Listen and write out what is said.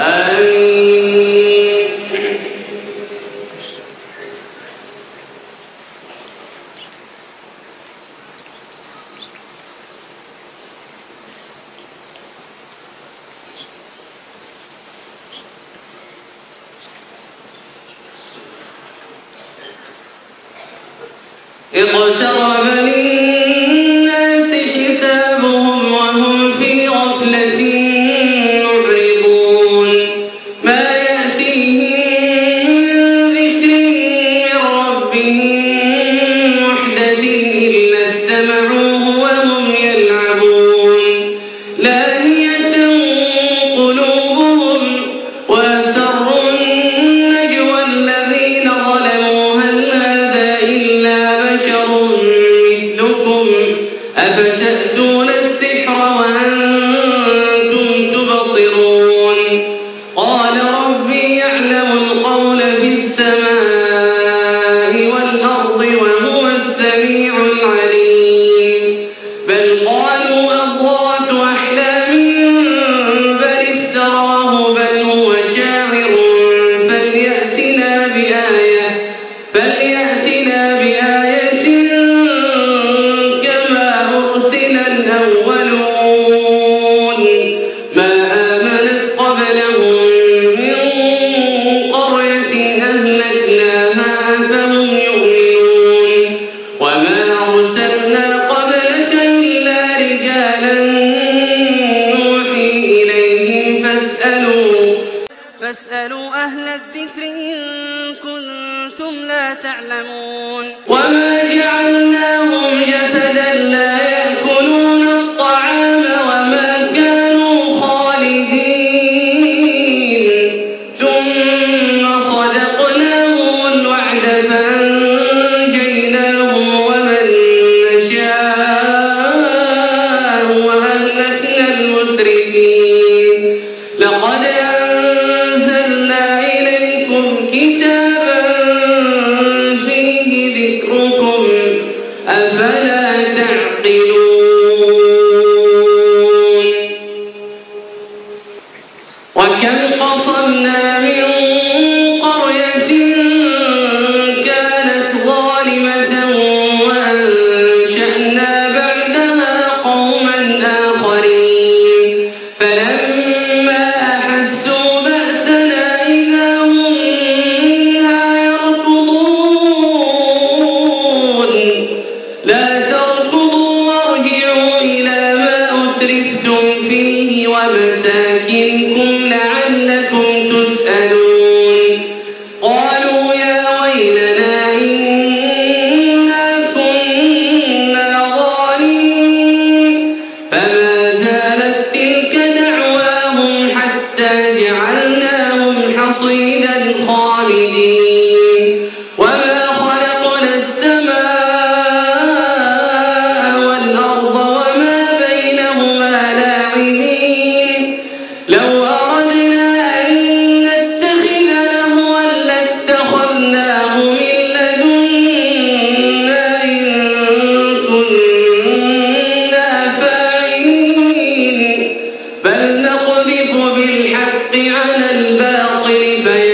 اقترب للناس أفتأتون السحر وأنتم الذكر إن كنتم لا تعلمون. وما جعلناهم جسدا لا يأكلون الطعام وما كانوا خالدين. ثم صدقناهم الوعد فأنجيناهم ومن نشاء وأهلكنا المسرفين. لقد مساكنكم لعلكم بالحق على الباطل بيان.